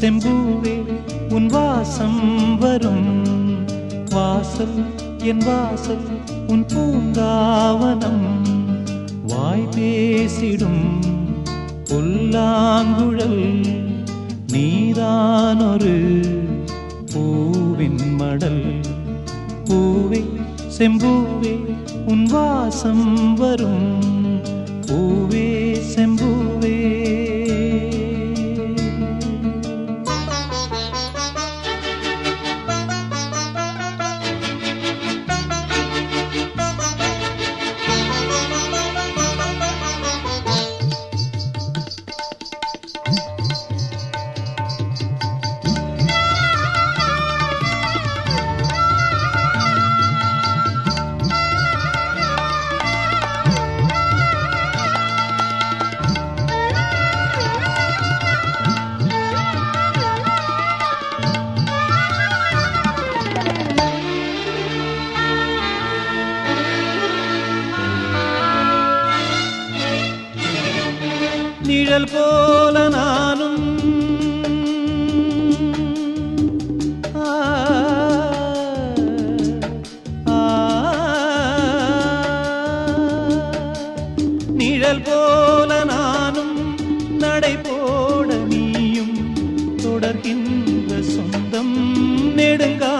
செம்பூவே உன் வாசம் வரும். வாசல் என் வாசல் உன் பூங்காவனம். வாய் பேசிடும் புல்லாங்குழல் நீதானொரு பூவின் மடல். பூவே செம்பூவே உன் வாசம் வரும். பூவே நிழல் போல நானும். நிழல் போல நானும் நடை போட நீயும் தொடர்கின்ற சொந்தம் நெடுங்கா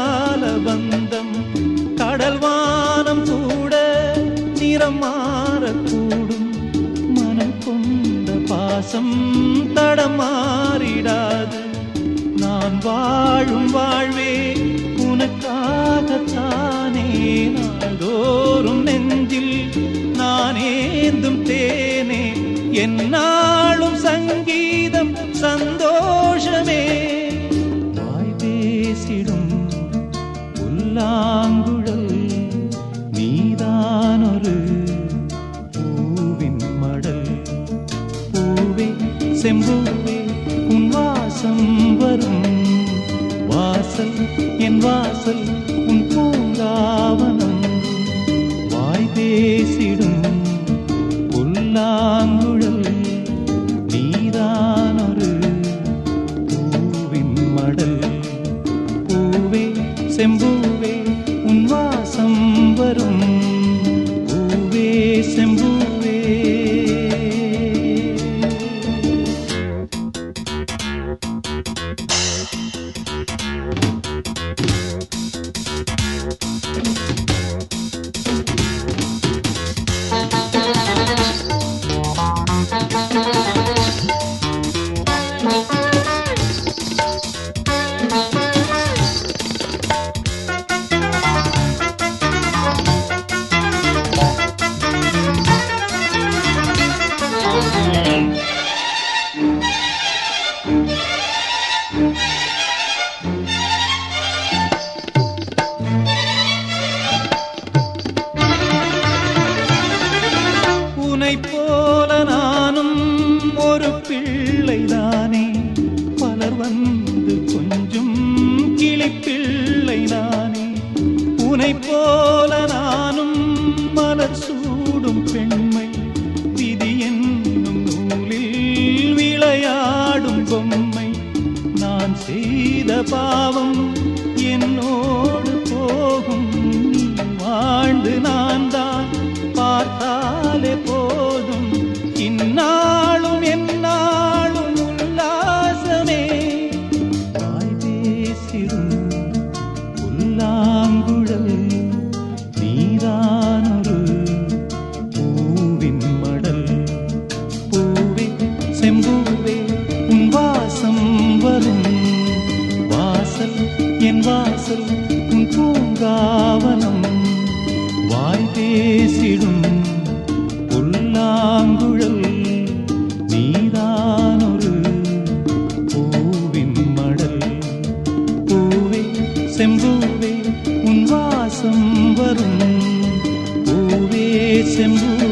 பாசம் தடமாறிடாது. நான் வாழும் வாழ்வே உனக்காகத்தானே. நாள்தோறும் நெஞ்சில் நான் ஏந்தும் தேனே. என்னாலும் சங்கீதம் சந்தோஷமே. வாய் பேசிடும் புல்லாங்குழல் பூவே செம்பூவே உன் வாசம் வரும். வாசல் என் வாசல் உன் பூங்காவனம். வாய் பேசிடும் புல்லாங்குழல் நீதானொரு பூவின் மடல். பூவே செம்பூ உனை போல நானும் ஒரு பிள்ளைதானே. பலர் வந்து கொஞ்சம் கிளிப்பிள்ளை உனை போல நானும் மலர் சூடும் பெண் செய்த பாவம் என்னோடு போகும். வாழ்ந்து நான் தான் பார்த்தாலே போதும். இன்னா என் வாசல் உன் பூங்காவனம். வாய் பேசிடும் புல்லாங்குழல் நீதானொரு பூவின் மடல். பூவே செம்பூவே உன் வாசம் வரும். பூவே செம்பூ